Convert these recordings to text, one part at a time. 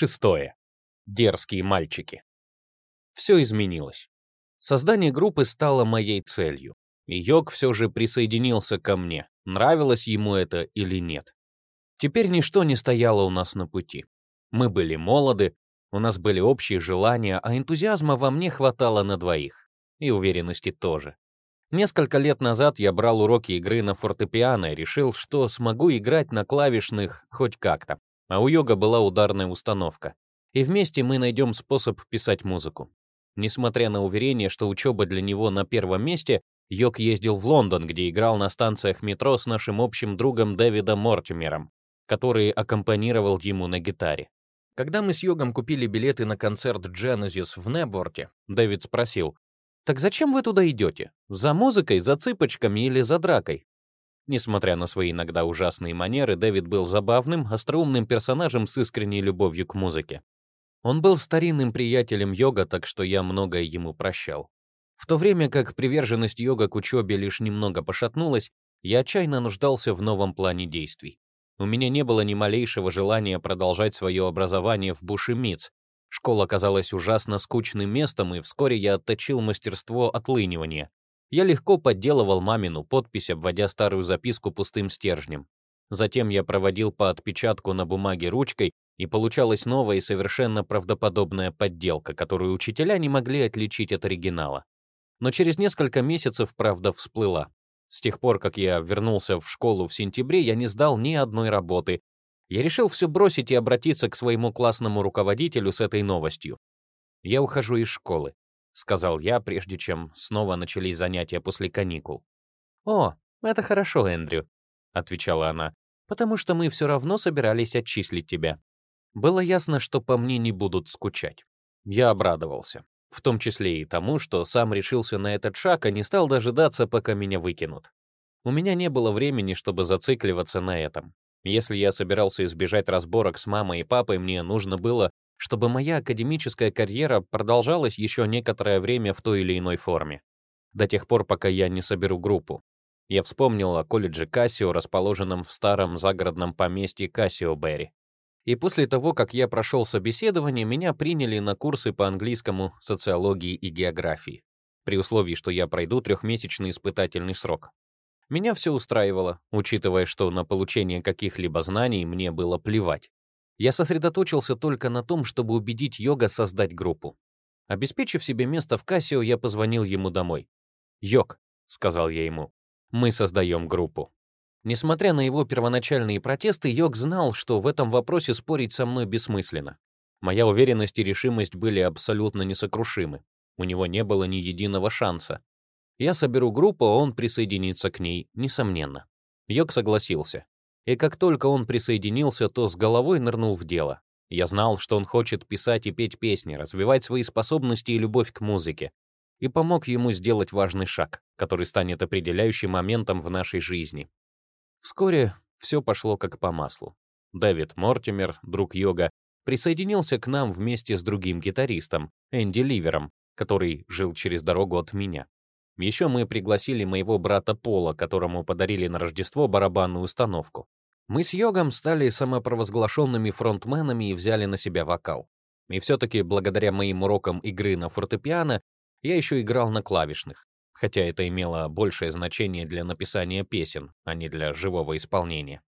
Шестое. Дерзкие мальчики. Все изменилось. Создание группы стало моей целью. И Йог все же присоединился ко мне, нравилось ему это или нет. Теперь ничто не стояло у нас на пути. Мы были молоды, у нас были общие желания, а энтузиазма во мне хватало на двоих. И уверенности тоже. Несколько лет назад я брал уроки игры на фортепиано и решил, что смогу играть на клавишных хоть как-то. А у Йога была ударная установка. И вместе мы найдем способ писать музыку. Несмотря на уверение, что учеба для него на первом месте, Йог ездил в Лондон, где играл на станциях метро с нашим общим другом Дэвидом Мортимером, который аккомпанировал ему на гитаре. Когда мы с Йогом купили билеты на концерт Genesis в Неборте, Дэвид спросил, «Так зачем вы туда идете? За музыкой, за цыпочками или за дракой?» Несмотря на свои иногда ужасные манеры, Дэвид был забавным, остроумным персонажем с искренней любовью к музыке. Он был старинным приятелем йога, так что я многое ему прощал. В то время как приверженность йога к учебе лишь немного пошатнулась, я отчаянно нуждался в новом плане действий. У меня не было ни малейшего желания продолжать свое образование в Бушемиц. Школа казалась ужасно скучным местом, и вскоре я отточил мастерство отлынивания. Я легко подделывал мамину подпись, обводя старую записку пустым стержнем. Затем я проводил по отпечатку на бумаге ручкой, и получалась новая и совершенно правдоподобная подделка, которую учителя не могли отличить от оригинала. Но через несколько месяцев правда всплыла. С тех пор, как я вернулся в школу в сентябре, я не сдал ни одной работы. Я решил все бросить и обратиться к своему классному руководителю с этой новостью. «Я ухожу из школы», — сказал я, прежде чем снова начались занятия после каникул. «О, это хорошо, Эндрю», — отвечала она, «потому что мы все равно собирались отчислить тебя». Было ясно, что по мне не будут скучать. Я обрадовался в том числе и тому, что сам решился на этот шаг, а не стал дожидаться, пока меня выкинут. У меня не было времени, чтобы зацикливаться на этом. Если я собирался избежать разборок с мамой и папой, мне нужно было, чтобы моя академическая карьера продолжалась еще некоторое время в той или иной форме. До тех пор, пока я не соберу группу. Я вспомнил о колледже Кассио, расположенном в старом загородном поместье Кассио Берри. И после того, как я прошел собеседование, меня приняли на курсы по английскому, социологии и географии, при условии, что я пройду трехмесячный испытательный срок. Меня все устраивало, учитывая, что на получение каких-либо знаний мне было плевать. Я сосредоточился только на том, чтобы убедить Йога создать группу. Обеспечив себе место в Кассио, я позвонил ему домой. «Йог», — сказал я ему, — «мы создаем группу». Несмотря на его первоначальные протесты, Йог знал, что в этом вопросе спорить со мной бессмысленно. Моя уверенность и решимость были абсолютно несокрушимы. У него не было ни единого шанса. Я соберу группу, а он присоединится к ней, несомненно. Йог согласился. И как только он присоединился, то с головой нырнул в дело. Я знал, что он хочет писать и петь песни, развивать свои способности и любовь к музыке, и помог ему сделать важный шаг, который станет определяющим моментом в нашей жизни. Вскоре все пошло как по маслу. Дэвид Мортимер, друг Йога, присоединился к нам вместе с другим гитаристом, Энди Ливером, который жил через дорогу от меня. Еще мы пригласили моего брата Пола, которому подарили на Рождество барабанную установку. Мы с Йогом стали самопровозглашенными фронтменами и взяли на себя вокал. И все-таки благодаря моим урокам игры на фортепиано я еще играл на клавишных хотя это имело большее значение для написания песен, а не для живого исполнения.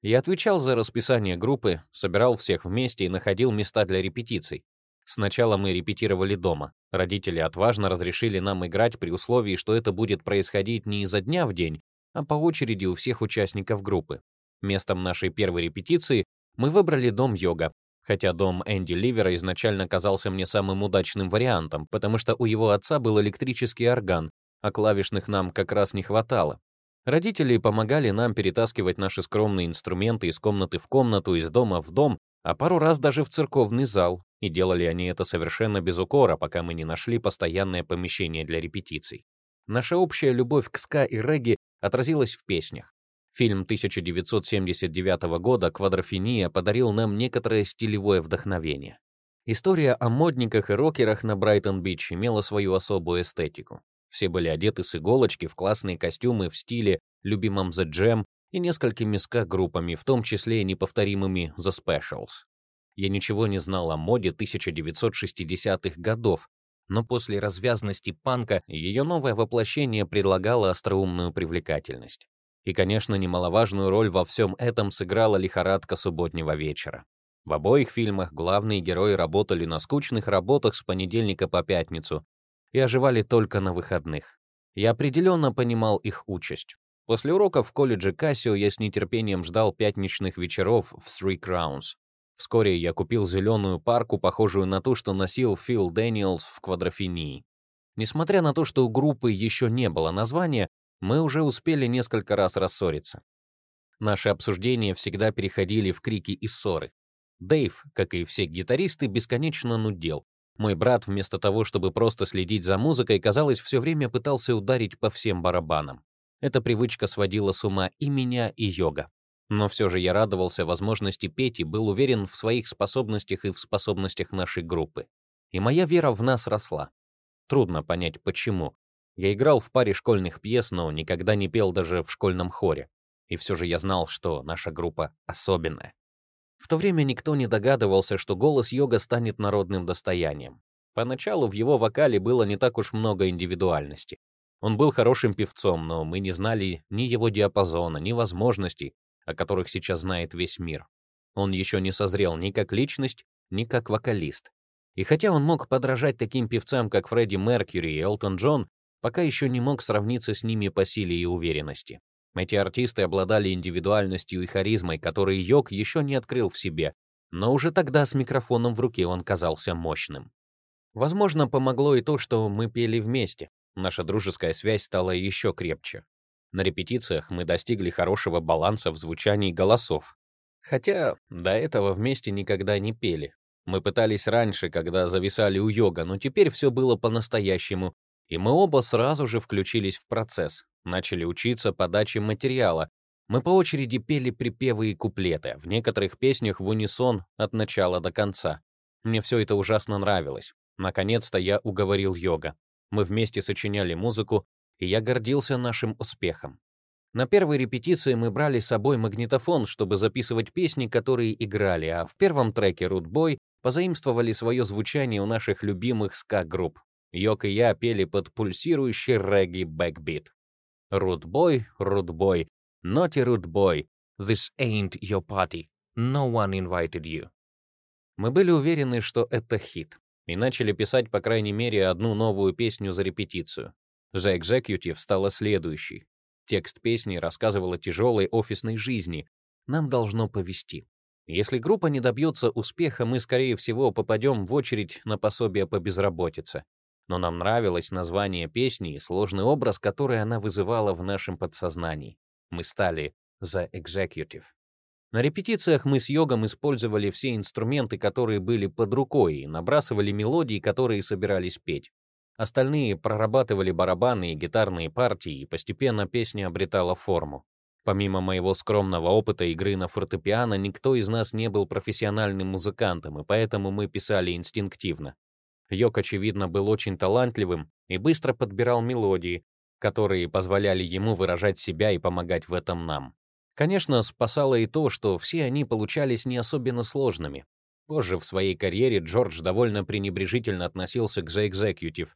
Я отвечал за расписание группы, собирал всех вместе и находил места для репетиций. Сначала мы репетировали дома. Родители отважно разрешили нам играть при условии, что это будет происходить не изо дня в день, а по очереди у всех участников группы. Местом нашей первой репетиции мы выбрали дом йога, хотя дом Энди Ливера изначально казался мне самым удачным вариантом, потому что у его отца был электрический орган, а клавишных нам как раз не хватало. Родители помогали нам перетаскивать наши скромные инструменты из комнаты в комнату, из дома в дом, а пару раз даже в церковный зал, и делали они это совершенно без укора, пока мы не нашли постоянное помещение для репетиций. Наша общая любовь к ска и регги отразилась в песнях. Фильм 1979 года «Квадрофения» подарил нам некоторое стилевое вдохновение. История о модниках и рокерах на Брайтон-Бич имела свою особую эстетику. Все были одеты с иголочки в классные костюмы в стиле, любимом The Jam и несколькими ска-группами, в том числе и неповторимыми The Specials. Я ничего не знал о моде 1960-х годов, но после развязности панка ее новое воплощение предлагало остроумную привлекательность. И, конечно, немаловажную роль во всем этом сыграла лихорадка субботнего вечера. В обоих фильмах главные герои работали на скучных работах с понедельника по пятницу и оживали только на выходных. Я определенно понимал их участь. После уроков в колледже Кассио я с нетерпением ждал пятничных вечеров в Three Crowns. Вскоре я купил зеленую парку, похожую на ту, что носил Фил Дэниелс в квадрофении. Несмотря на то, что у группы еще не было названия, мы уже успели несколько раз рассориться. Наши обсуждения всегда переходили в крики и ссоры. Дэйв, как и все гитаристы, бесконечно нудел. Мой брат, вместо того, чтобы просто следить за музыкой, казалось, все время пытался ударить по всем барабанам. Эта привычка сводила с ума и меня, и йога. Но все же я радовался возможности петь и был уверен в своих способностях и в способностях нашей группы. И моя вера в нас росла. Трудно понять, почему. Я играл в паре школьных пьес, но никогда не пел даже в школьном хоре. И все же я знал, что наша группа особенная. В то время никто не догадывался, что голос йога станет народным достоянием. Поначалу в его вокале было не так уж много индивидуальности. Он был хорошим певцом, но мы не знали ни его диапазона, ни возможностей, о которых сейчас знает весь мир. Он еще не созрел ни как личность, ни как вокалист. И хотя он мог подражать таким певцам, как Фредди Меркьюри и Элтон Джон, пока еще не мог сравниться с ними по силе и уверенности. Эти артисты обладали индивидуальностью и харизмой, которые Йог еще не открыл в себе, но уже тогда с микрофоном в руке он казался мощным. Возможно, помогло и то, что мы пели вместе, наша дружеская связь стала еще крепче. На репетициях мы достигли хорошего баланса в звучании голосов. Хотя до этого вместе никогда не пели. Мы пытались раньше, когда зависали у йога, но теперь все было по-настоящему, и мы оба сразу же включились в процесс, начали учиться подаче материала. Мы по очереди пели припевы и куплеты, в некоторых песнях в унисон от начала до конца. Мне все это ужасно нравилось. Наконец-то я уговорил йога. Мы вместе сочиняли музыку, и я гордился нашим успехом. На первой репетиции мы брали с собой магнитофон, чтобы записывать песни, которые играли, а в первом треке «Root Boy» позаимствовали свое звучание у наших любимых ска-групп. Йок и я пели под пульсирующий регги-бэкбит. «Root Boy, Root Boy, naughty Boy, this ain't your party, no one invited you». Мы были уверены, что это хит и начали писать по крайней мере одну новую песню за репетицию. The Executive стала следующей. Текст песни рассказывал о тяжелой офисной жизни. Нам должно повести. Если группа не добьется успеха, мы, скорее всего, попадем в очередь на пособие по безработице. Но нам нравилось название песни и сложный образ, который она вызывала в нашем подсознании. Мы стали The Executive. На репетициях мы с йогом использовали все инструменты, которые были под рукой, и набрасывали мелодии, которые собирались петь. Остальные прорабатывали барабаны и гитарные партии, и постепенно песня обретала форму. Помимо моего скромного опыта игры на фортепиано, никто из нас не был профессиональным музыкантом, и поэтому мы писали инстинктивно. Йок, очевидно, был очень талантливым и быстро подбирал мелодии, которые позволяли ему выражать себя и помогать в этом нам. Конечно, спасало и то, что все они получались не особенно сложными. Позже в своей карьере Джордж довольно пренебрежительно относился к The Executive,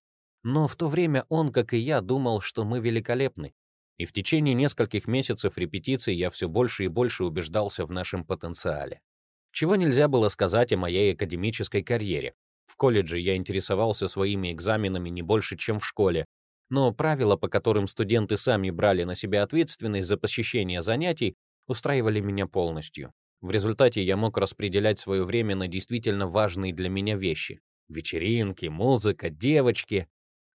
но в то время он, как и я, думал, что мы великолепны. И в течение нескольких месяцев репетиций я все больше и больше убеждался в нашем потенциале. Чего нельзя было сказать о моей академической карьере. В колледже я интересовался своими экзаменами не больше, чем в школе, но правила, по которым студенты сами брали на себя ответственность за посещение занятий, устраивали меня полностью. В результате я мог распределять свое время на действительно важные для меня вещи. Вечеринки, музыка, девочки.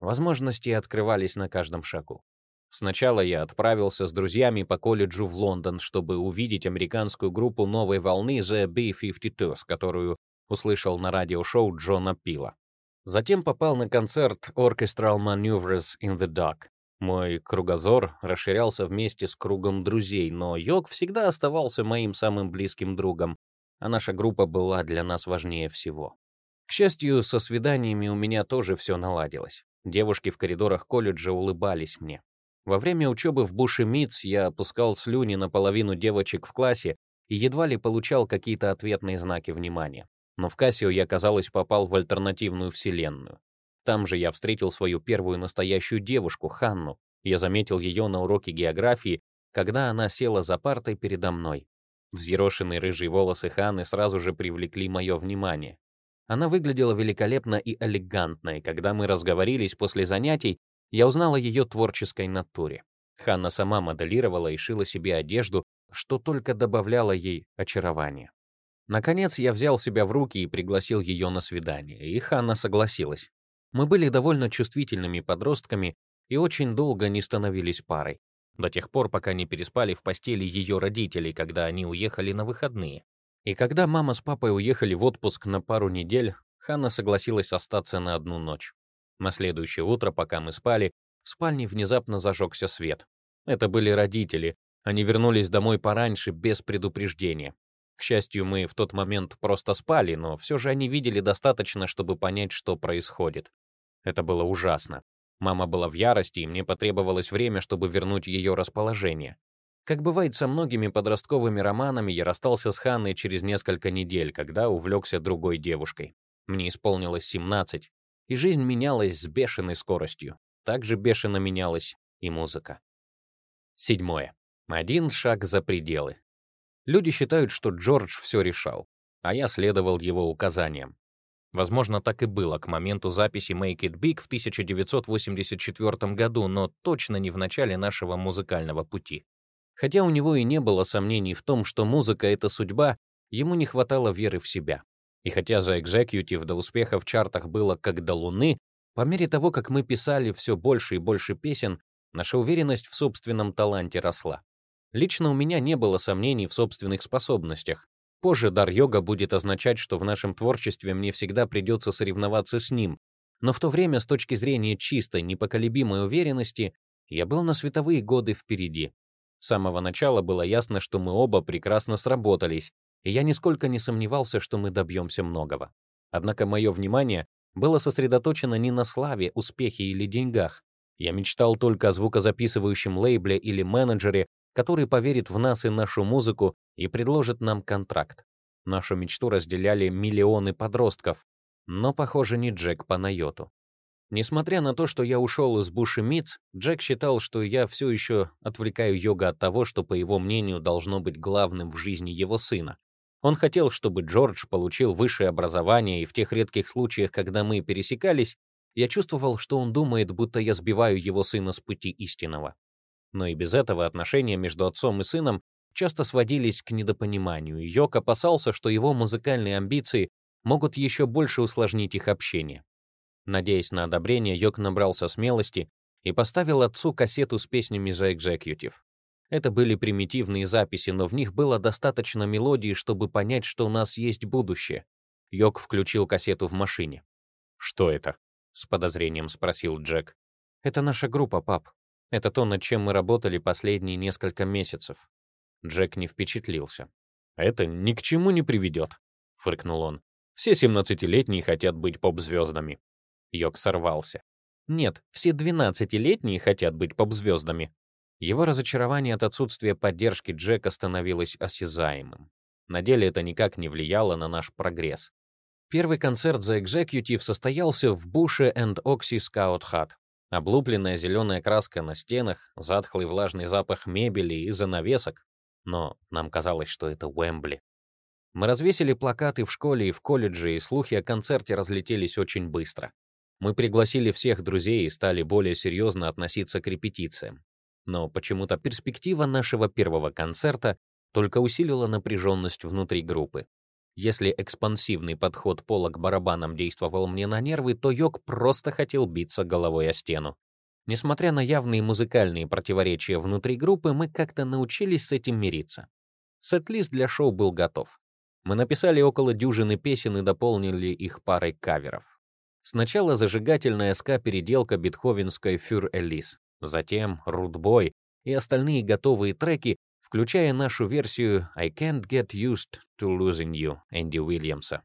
Возможности открывались на каждом шагу. Сначала я отправился с друзьями по колледжу в Лондон, чтобы увидеть американскую группу новой волны The B-52, которую услышал на радиошоу Джона Пила. Затем попал на концерт Orchestral Maneuvers in the Dark. Мой кругозор расширялся вместе с кругом друзей, но Йог всегда оставался моим самым близким другом, а наша группа была для нас важнее всего. К счастью, со свиданиями у меня тоже все наладилось. Девушки в коридорах колледжа улыбались мне. Во время учебы в Буше Митц я опускал слюни на половину девочек в классе и едва ли получал какие-то ответные знаки внимания. Но в Кассио я, казалось, попал в альтернативную вселенную. Там же я встретил свою первую настоящую девушку, Ханну. Я заметил ее на уроке географии, когда она села за партой передо мной. Взъерошенные рыжие волосы Ханны сразу же привлекли мое внимание. Она выглядела великолепно и элегантно, и когда мы разговорились после занятий, я узнал о ее творческой натуре. Ханна сама моделировала и шила себе одежду, что только добавляло ей очарования. Наконец я взял себя в руки и пригласил ее на свидание, и Ханна согласилась. Мы были довольно чувствительными подростками и очень долго не становились парой. До тех пор, пока не переспали в постели ее родителей, когда они уехали на выходные. И когда мама с папой уехали в отпуск на пару недель, Ханна согласилась остаться на одну ночь. На следующее утро, пока мы спали, в спальне внезапно зажегся свет. Это были родители. Они вернулись домой пораньше, без предупреждения. К счастью, мы в тот момент просто спали, но все же они видели достаточно, чтобы понять, что происходит. Это было ужасно. Мама была в ярости, и мне потребовалось время, чтобы вернуть ее расположение. Как бывает со многими подростковыми романами, я расстался с Ханной через несколько недель, когда увлекся другой девушкой. Мне исполнилось 17, и жизнь менялась с бешеной скоростью. Так же бешено менялась и музыка. Седьмое. Один шаг за пределы. Люди считают, что Джордж все решал, а я следовал его указаниям. Возможно, так и было к моменту записи Make It Big в 1984 году, но точно не в начале нашего музыкального пути. Хотя у него и не было сомнений в том, что музыка — это судьба, ему не хватало веры в себя. И хотя за Executive до успеха в чартах было как до луны, по мере того, как мы писали все больше и больше песен, наша уверенность в собственном таланте росла. Лично у меня не было сомнений в собственных способностях. Позже дар йога будет означать, что в нашем творчестве мне всегда придется соревноваться с ним. Но в то время, с точки зрения чистой, непоколебимой уверенности, я был на световые годы впереди. С самого начала было ясно, что мы оба прекрасно сработались, и я нисколько не сомневался, что мы добьемся многого. Однако мое внимание было сосредоточено не на славе, успехе или деньгах. Я мечтал только о звукозаписывающем лейбле или менеджере, который поверит в нас и нашу музыку и предложит нам контракт. Нашу мечту разделяли миллионы подростков, но, похоже, не Джек по найоту. Несмотря на то, что я ушел из Буши Митц, Джек считал, что я все еще отвлекаю йога от того, что, по его мнению, должно быть главным в жизни его сына. Он хотел, чтобы Джордж получил высшее образование, и в тех редких случаях, когда мы пересекались, я чувствовал, что он думает, будто я сбиваю его сына с пути истинного. Но и без этого отношения между отцом и сыном часто сводились к недопониманию, и Йок опасался, что его музыкальные амбиции могут еще больше усложнить их общение. Надеясь на одобрение, Йок набрался смелости и поставил отцу кассету с песнями за Executive. Это были примитивные записи, но в них было достаточно мелодии, чтобы понять, что у нас есть будущее. Йок включил кассету в машине. «Что это?» — с подозрением спросил Джек. «Это наша группа, пап. Это то, над чем мы работали последние несколько месяцев. Джек не впечатлился. «Это ни к чему не приведет», — фыркнул он. «Все семнадцатилетние хотят быть поп-звездами». Йок сорвался. «Нет, все двенадцатилетние хотят быть поп-звездами». Его разочарование от отсутствия поддержки Джека становилось осязаемым. На деле это никак не влияло на наш прогресс. Первый концерт за Executive состоялся в Буше энд Окси Скаут Хат. Облупленная зеленая краска на стенах, затхлый влажный запах мебели и занавесок. Но нам казалось, что это Уэмбли. Мы развесили плакаты в школе и в колледже, и слухи о концерте разлетелись очень быстро. Мы пригласили всех друзей и стали более серьезно относиться к репетициям. Но почему-то перспектива нашего первого концерта только усилила напряженность внутри группы. Если экспансивный подход Пола к барабанам действовал мне на нервы, то Йок просто хотел биться головой о стену. Несмотря на явные музыкальные противоречия внутри группы, мы как-то научились с этим мириться. Сет-лист для шоу был готов. Мы написали около дюжины песен и дополнили их парой каверов. Сначала зажигательная ска-переделка бетховенской «Фюр Элис», затем «Рудбой» и остальные готовые треки, включая нашу версию «I can't get used to losing you» Энди Уильямса.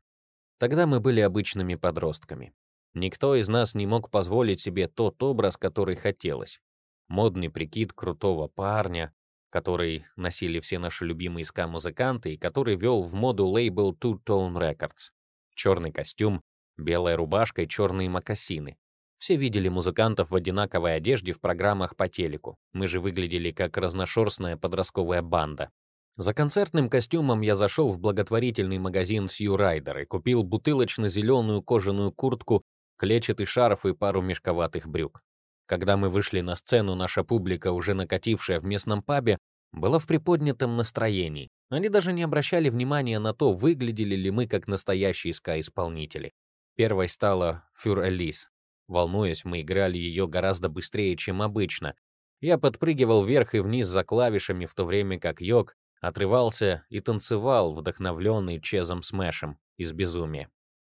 Тогда мы были обычными подростками. Никто из нас не мог позволить себе тот образ, который хотелось. Модный прикид крутого парня, который носили все наши любимые ска-музыканты и который вел в моду лейбл Two Tone Records. Черный костюм, белая рубашка и черные мокасины. Все видели музыкантов в одинаковой одежде в программах по телеку. Мы же выглядели как разношерстная подростковая банда. За концертным костюмом я зашел в благотворительный магазин Сью Райдер и купил бутылочно-зеленую кожаную куртку, клетчатый шарф и пару мешковатых брюк. Когда мы вышли на сцену, наша публика, уже накатившая в местном пабе, была в приподнятом настроении. Они даже не обращали внимания на то, выглядели ли мы как настоящие ска-исполнители. Первой стала «Фюр Элис». Волнуясь, мы играли ее гораздо быстрее, чем обычно. Я подпрыгивал вверх и вниз за клавишами, в то время как Йог отрывался и танцевал, вдохновленный Чезом Смэшем из «Безумия».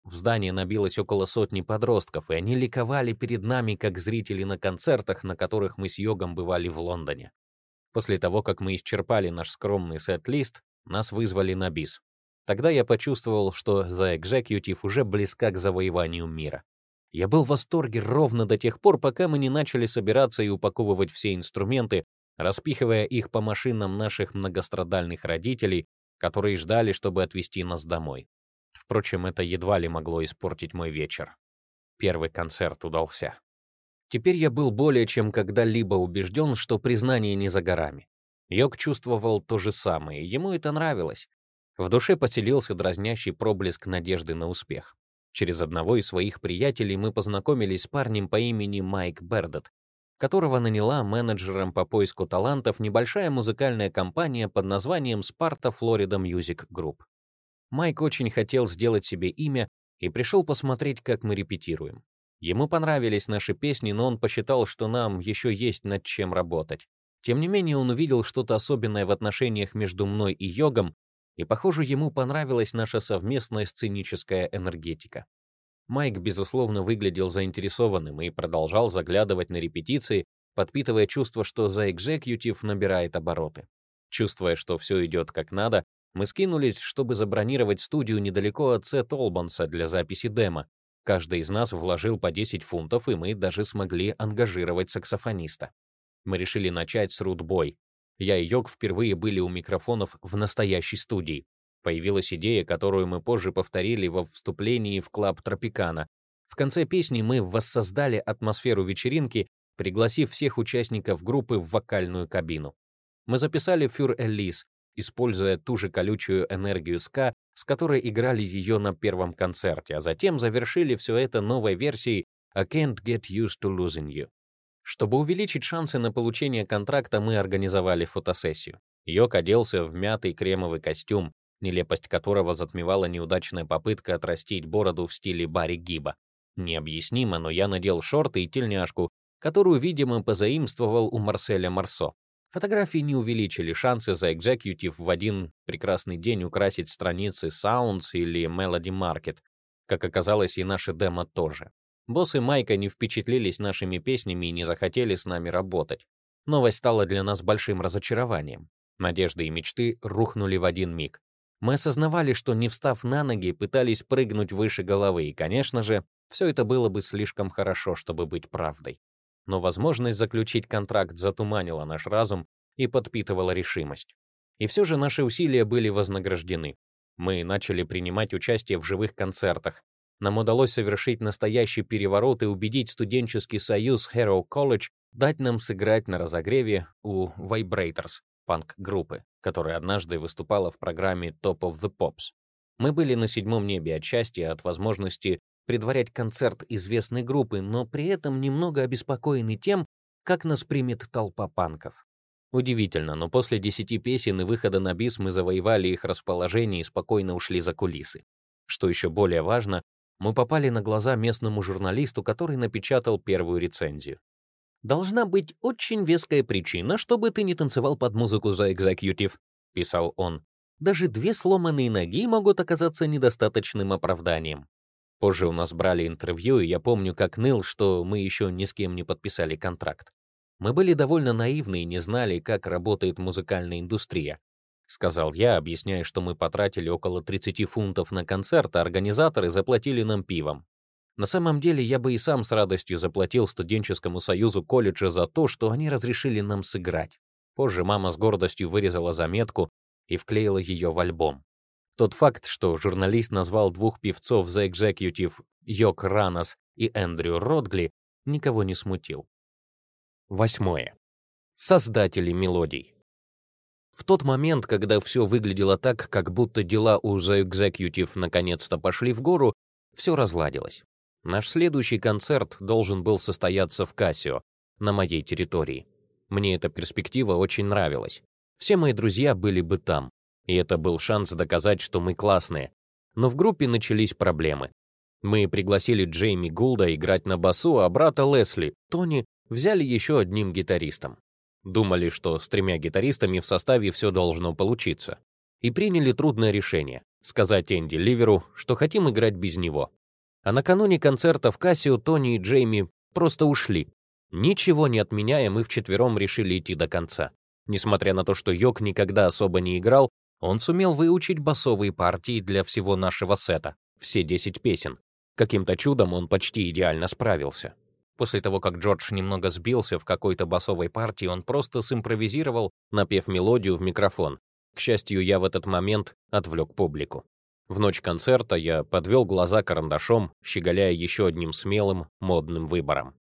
В здании набилось около сотни подростков, и они ликовали перед нами, как зрители на концертах, на которых мы с Йогом бывали в Лондоне. После того, как мы исчерпали наш скромный сет-лист, нас вызвали на бис. Тогда я почувствовал, что The Executive уже близка к завоеванию мира. Я был в восторге ровно до тех пор, пока мы не начали собираться и упаковывать все инструменты, распихивая их по машинам наших многострадальных родителей, которые ждали, чтобы отвезти нас домой. Впрочем, это едва ли могло испортить мой вечер. Первый концерт удался. Теперь я был более чем когда-либо убежден, что признание не за горами. Йог чувствовал то же самое, ему это нравилось. В душе поселился дразнящий проблеск надежды на успех. Через одного из своих приятелей мы познакомились с парнем по имени Майк Бердет, которого наняла менеджером по поиску талантов небольшая музыкальная компания под названием Sparta Florida Music Group. Майк очень хотел сделать себе имя и пришел посмотреть, как мы репетируем. Ему понравились наши песни, но он посчитал, что нам еще есть над чем работать. Тем не менее, он увидел что-то особенное в отношениях между мной и Йогом, и, похоже, ему понравилась наша совместная сценическая энергетика. Майк, безусловно, выглядел заинтересованным и продолжал заглядывать на репетиции, подпитывая чувство, что за экзекьютив набирает обороты. Чувствуя, что все идет как надо, мы скинулись, чтобы забронировать студию недалеко от Сет Олбанса для записи демо. Каждый из нас вложил по 10 фунтов, и мы даже смогли ангажировать саксофониста. Мы решили начать с рудбой. Я и Йог впервые были у микрофонов в настоящей студии. Появилась идея, которую мы позже повторили во вступлении в клуб Тропикана. В конце песни мы воссоздали атмосферу вечеринки, пригласив всех участников группы в вокальную кабину. Мы записали «Фюр Элис», используя ту же колючую энергию ска, с которой играли ее на первом концерте, а затем завершили все это новой версией «I can't get used to losing you». Чтобы увеличить шансы на получение контракта, мы организовали фотосессию. Йок оделся в мятый кремовый костюм, нелепость которого затмевала неудачная попытка отрастить бороду в стиле Барри Гиба. Необъяснимо, но я надел шорты и тельняшку, которую, видимо, позаимствовал у Марселя Марсо. Фотографии не увеличили шансы за Executive в один прекрасный день украсить страницы Sounds или Melody Market. Как оказалось, и наши демо тоже. Боссы Майка не впечатлились нашими песнями и не захотели с нами работать. Новость стала для нас большим разочарованием. Надежды и мечты рухнули в один миг. Мы осознавали, что, не встав на ноги, пытались прыгнуть выше головы, и, конечно же, все это было бы слишком хорошо, чтобы быть правдой но возможность заключить контракт затуманила наш разум и подпитывала решимость. И все же наши усилия были вознаграждены. Мы начали принимать участие в живых концертах. Нам удалось совершить настоящий переворот и убедить студенческий союз Harrow College дать нам сыграть на разогреве у Vibrators, панк-группы, которая однажды выступала в программе Top of the Pops. Мы были на седьмом небе от счастья от возможности предварять концерт известной группы, но при этом немного обеспокоены тем, как нас примет толпа панков. Удивительно, но после десяти песен и выхода на бис мы завоевали их расположение и спокойно ушли за кулисы. Что еще более важно, мы попали на глаза местному журналисту, который напечатал первую рецензию. «Должна быть очень веская причина, чтобы ты не танцевал под музыку за экзекьютив», — писал он. «Даже две сломанные ноги могут оказаться недостаточным оправданием. Позже у нас брали интервью, и я помню, как ныл, что мы еще ни с кем не подписали контракт. Мы были довольно наивны и не знали, как работает музыкальная индустрия. Сказал я, объясняя, что мы потратили около 30 фунтов на концерт, а организаторы заплатили нам пивом. На самом деле, я бы и сам с радостью заплатил студенческому союзу колледжа за то, что они разрешили нам сыграть. Позже мама с гордостью вырезала заметку и вклеила ее в альбом. Тот факт, что журналист назвал двух певцов The Executive Йок Ранос и Эндрю Ротгли, никого не смутил. Восьмое. Создатели мелодий. В тот момент, когда все выглядело так, как будто дела у The Executive наконец-то пошли в гору, все разладилось. Наш следующий концерт должен был состояться в Кассио, на моей территории. Мне эта перспектива очень нравилась. Все мои друзья были бы там, и это был шанс доказать, что мы классные. Но в группе начались проблемы. Мы пригласили Джейми Гулда играть на басу, а брата Лесли, Тони, взяли еще одним гитаристом. Думали, что с тремя гитаристами в составе все должно получиться. И приняли трудное решение — сказать Энди Ливеру, что хотим играть без него. А накануне концерта в Кассио Тони и Джейми просто ушли. Ничего не отменяя, мы вчетвером решили идти до конца. Несмотря на то, что Йок никогда особо не играл, он сумел выучить басовые партии для всего нашего сета, все 10 песен. Каким-то чудом он почти идеально справился. После того, как Джордж немного сбился в какой-то басовой партии, он просто симпровизировал, напев мелодию в микрофон. К счастью, я в этот момент отвлек публику. В ночь концерта я подвел глаза карандашом, щеголяя еще одним смелым, модным выбором.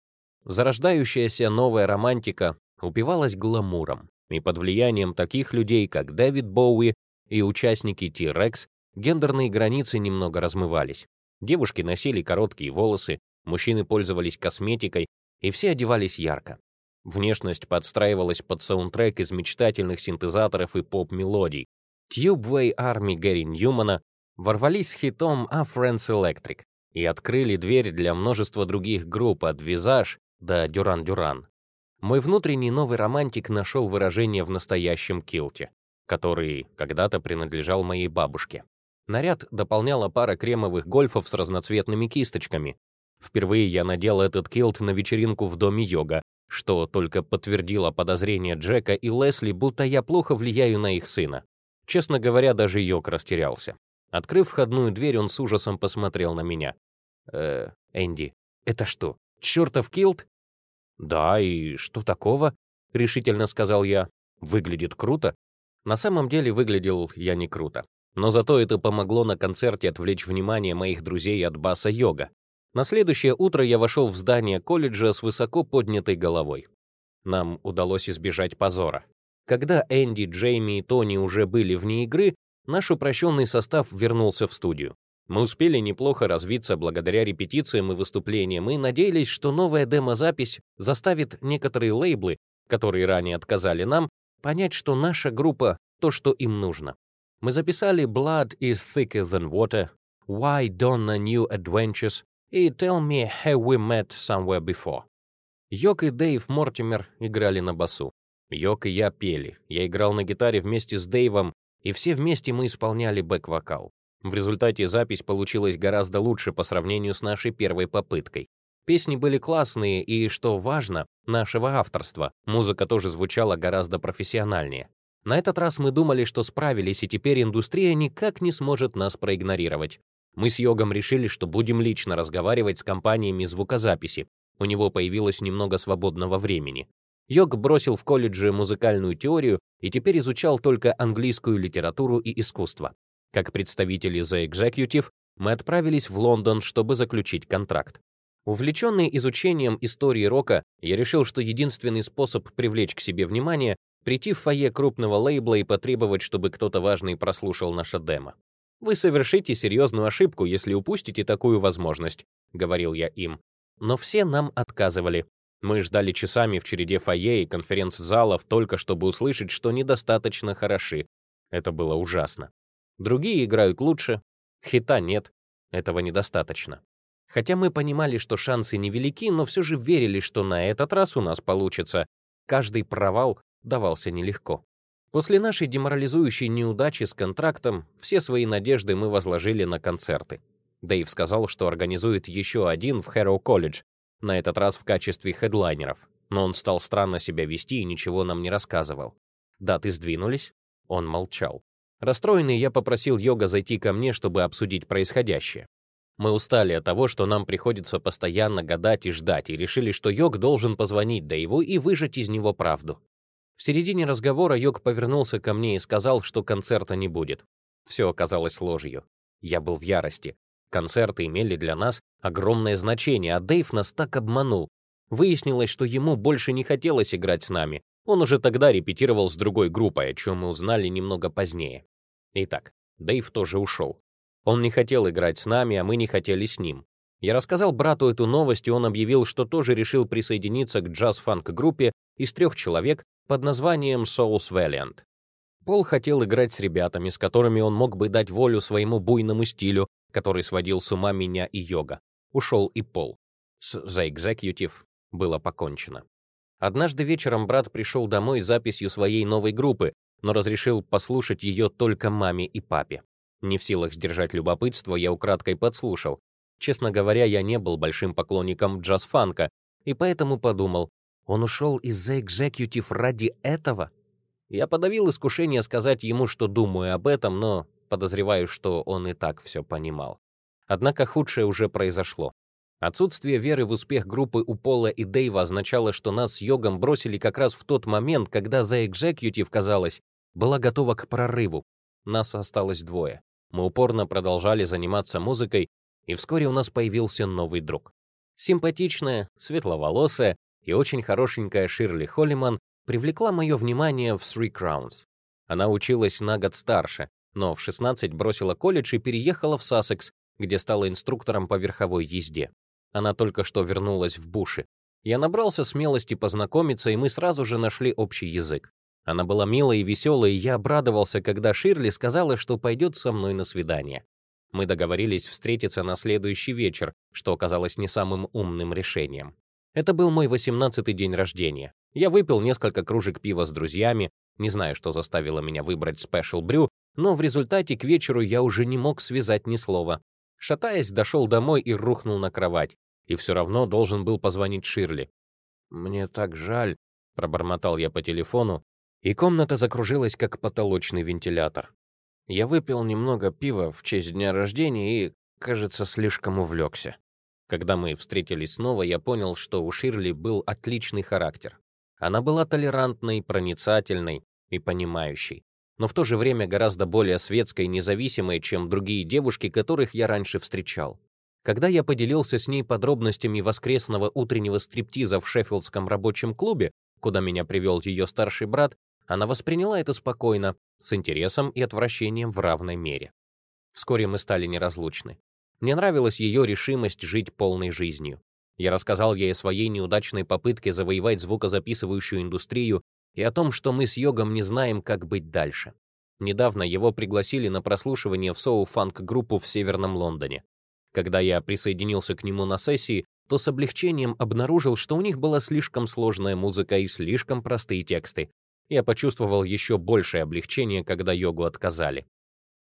Зарождающаяся новая романтика упивалась гламуром, и под влиянием таких людей, как Дэвид Боуи и участники T-Rex, гендерные границы немного размывались. Девушки носили короткие волосы, мужчины пользовались косметикой, и все одевались ярко. Внешность подстраивалась под саундтрек из мечтательных синтезаторов и поп-мелодий. Tubeway Army Гэри Ньюмана ворвались с хитом «A Friends Electric» и открыли дверь для множества других групп от Visage до Дюран-Дюран. Мой внутренний новый романтик нашел выражение в настоящем килте который когда-то принадлежал моей бабушке. Наряд дополняла пара кремовых гольфов с разноцветными кисточками. Впервые я надел этот килт на вечеринку в доме йога, что только подтвердило подозрение Джека и Лесли, будто я плохо влияю на их сына. Честно говоря, даже йог растерялся. Открыв входную дверь, он с ужасом посмотрел на меня. «Э, Энди, это что, чертов килт?» «Да, и что такого?» — решительно сказал я. «Выглядит круто. На самом деле выглядел я не круто. Но зато это помогло на концерте отвлечь внимание моих друзей от баса-йога. На следующее утро я вошел в здание колледжа с высоко поднятой головой. Нам удалось избежать позора. Когда Энди, Джейми и Тони уже были вне игры, наш упрощенный состав вернулся в студию. Мы успели неплохо развиться благодаря репетициям и выступлениям и надеялись, что новая демозапись заставит некоторые лейблы, которые ранее отказали нам, понять, что наша группа — то, что им нужно. Мы записали «Blood is thicker than water», «Why Donna New Adventures» и «Tell me have we met somewhere before». Йок и Дэйв Мортимер играли на басу. Йок и я пели. Я играл на гитаре вместе с Дэйвом, и все вместе мы исполняли бэк-вокал. В результате запись получилась гораздо лучше по сравнению с нашей первой попыткой. Песни были классные и, что важно, нашего авторства. Музыка тоже звучала гораздо профессиональнее. На этот раз мы думали, что справились, и теперь индустрия никак не сможет нас проигнорировать. Мы с Йогом решили, что будем лично разговаривать с компаниями звукозаписи. У него появилось немного свободного времени. Йог бросил в колледже музыкальную теорию и теперь изучал только английскую литературу и искусство. Как представители The Executive, мы отправились в Лондон, чтобы заключить контракт. Увлеченный изучением истории рока, я решил, что единственный способ привлечь к себе внимание — прийти в фойе крупного лейбла и потребовать, чтобы кто-то важный прослушал наше демо. «Вы совершите серьезную ошибку, если упустите такую возможность», — говорил я им. Но все нам отказывали. Мы ждали часами в череде фойе и конференц-залов только чтобы услышать, что недостаточно хороши. Это было ужасно. Другие играют лучше, хита нет, этого недостаточно. Хотя мы понимали, что шансы невелики, но все же верили, что на этот раз у нас получится. Каждый провал давался нелегко. После нашей деморализующей неудачи с контрактом все свои надежды мы возложили на концерты. Дэйв сказал, что организует еще один в Хэроу колледж, на этот раз в качестве хедлайнеров. Но он стал странно себя вести и ничего нам не рассказывал. Даты сдвинулись, он молчал. Расстроенный, я попросил Йога зайти ко мне, чтобы обсудить происходящее. Мы устали от того, что нам приходится постоянно гадать и ждать, и решили, что Йог должен позвонить Дэйву и выжать из него правду. В середине разговора Йог повернулся ко мне и сказал, что концерта не будет. Все оказалось ложью. Я был в ярости. Концерты имели для нас огромное значение, а Дэйв нас так обманул. Выяснилось, что ему больше не хотелось играть с нами. Он уже тогда репетировал с другой группой, о чем мы узнали немного позднее. Итак, Дэйв тоже ушел. Он не хотел играть с нами, а мы не хотели с ним. Я рассказал брату эту новость, и он объявил, что тоже решил присоединиться к джаз-фанк-группе из трех человек под названием Souls Valiant. Пол хотел играть с ребятами, с которыми он мог бы дать волю своему буйному стилю, который сводил с ума меня и йога. Ушел и Пол. С The Executive было покончено. Однажды вечером брат пришел домой с записью своей новой группы, но разрешил послушать ее только маме и папе. Не в силах сдержать любопытство, я украдкой подслушал. Честно говоря, я не был большим поклонником джаз-фанка, и поэтому подумал, он ушел из The Executive ради этого? Я подавил искушение сказать ему, что думаю об этом, но подозреваю, что он и так все понимал. Однако худшее уже произошло. Отсутствие веры в успех группы у Пола и Дэйва означало, что нас с Йогом бросили как раз в тот момент, когда The Executive, казалось, была готова к прорыву. Нас осталось двое. Мы упорно продолжали заниматься музыкой, и вскоре у нас появился новый друг. Симпатичная, светловолосая и очень хорошенькая Ширли Холлиман привлекла мое внимание в Three Crowns. Она училась на год старше, но в 16 бросила колледж и переехала в Сассекс, где стала инструктором по верховой езде. Она только что вернулась в Буши. Я набрался смелости познакомиться, и мы сразу же нашли общий язык. Она была милой и веселой, и я обрадовался, когда Ширли сказала, что пойдет со мной на свидание. Мы договорились встретиться на следующий вечер, что оказалось не самым умным решением. Это был мой 18-й день рождения. Я выпил несколько кружек пива с друзьями, не знаю, что заставило меня выбрать Special Brew, но в результате к вечеру я уже не мог связать ни слова. Шатаясь, дошел домой и рухнул на кровать. И все равно должен был позвонить Ширли. «Мне так жаль», — пробормотал я по телефону, и комната закружилась, как потолочный вентилятор. Я выпил немного пива в честь дня рождения и, кажется, слишком увлекся. Когда мы встретились снова, я понял, что у Ширли был отличный характер. Она была толерантной, проницательной и понимающей, но в то же время гораздо более светской и независимой, чем другие девушки, которых я раньше встречал. Когда я поделился с ней подробностями воскресного утреннего стриптиза в Шеффилдском рабочем клубе, куда меня привел ее старший брат, она восприняла это спокойно, с интересом и отвращением в равной мере. Вскоре мы стали неразлучны. Мне нравилась ее решимость жить полной жизнью. Я рассказал ей о своей неудачной попытке завоевать звукозаписывающую индустрию и о том, что мы с Йогом не знаем, как быть дальше. Недавно его пригласили на прослушивание в соул-фанк-группу в Северном Лондоне. Когда я присоединился к нему на сессии, то с облегчением обнаружил, что у них была слишком сложная музыка и слишком простые тексты, я почувствовал еще большее облегчение, когда йогу отказали.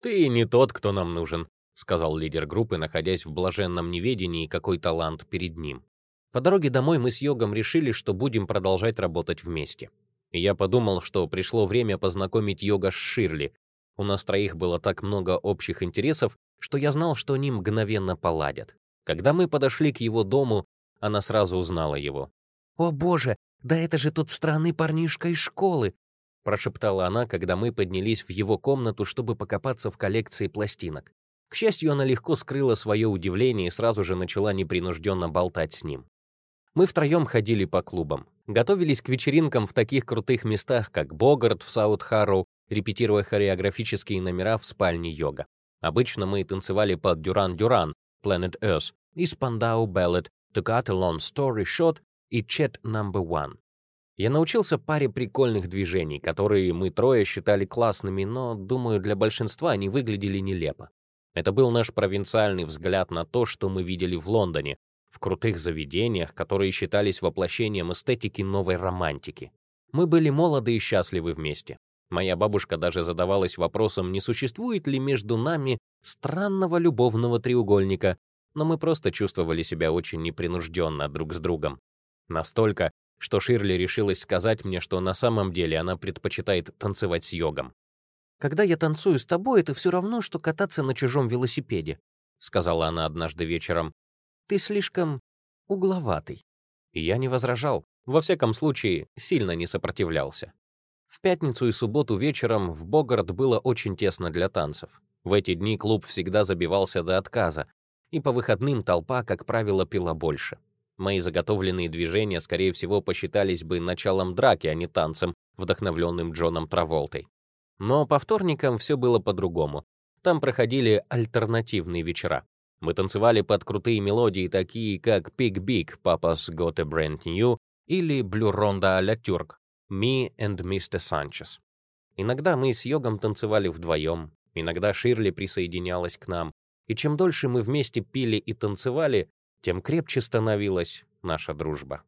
«Ты не тот, кто нам нужен», — сказал лидер группы, находясь в блаженном неведении, какой талант перед ним. По дороге домой мы с йогом решили, что будем продолжать работать вместе. И я подумал, что пришло время познакомить йога с Ширли. У нас троих было так много общих интересов, что я знал, что они мгновенно поладят. Когда мы подошли к его дому, она сразу узнала его. «О боже, «Да это же тот странный парнишка из школы!» прошептала она, когда мы поднялись в его комнату, чтобы покопаться в коллекции пластинок. К счастью, она легко скрыла свое удивление и сразу же начала непринужденно болтать с ним. Мы втроем ходили по клубам, готовились к вечеринкам в таких крутых местах, как Богарт в Саут-Харроу, репетируя хореографические номера в спальне йога. Обычно мы танцевали под Дюран-Дюран, Planet Earth, и Spandau Ballet, To Cut a Long Story Short и Chat Number One. Я научился паре прикольных движений, которые мы трое считали классными, но, думаю, для большинства они выглядели нелепо. Это был наш провинциальный взгляд на то, что мы видели в Лондоне, в крутых заведениях, которые считались воплощением эстетики новой романтики. Мы были молоды и счастливы вместе. Моя бабушка даже задавалась вопросом, не существует ли между нами странного любовного треугольника, но мы просто чувствовали себя очень непринужденно друг с другом. Настолько, что Ширли решилась сказать мне, что на самом деле она предпочитает танцевать с йогом. «Когда я танцую с тобой, это все равно, что кататься на чужом велосипеде», сказала она однажды вечером. «Ты слишком угловатый». И я не возражал, во всяком случае, сильно не сопротивлялся. В пятницу и субботу вечером в Богарт было очень тесно для танцев. В эти дни клуб всегда забивался до отказа, и по выходным толпа, как правило, пила больше. Мои заготовленные движения, скорее всего, посчитались бы началом драки, а не танцем, вдохновленным Джоном Траволтой. Но по вторникам все было по-другому. Там проходили альтернативные вечера. Мы танцевали под крутые мелодии, такие как Pig Big, Papa's Got a Brand New или Blue Ronda la Turk, Me and Mr. Sanchez. Иногда мы с Йогом танцевали вдвоем, иногда Ширли присоединялась к нам, и чем дольше мы вместе пили и танцевали, тем крепче становилась наша дружба.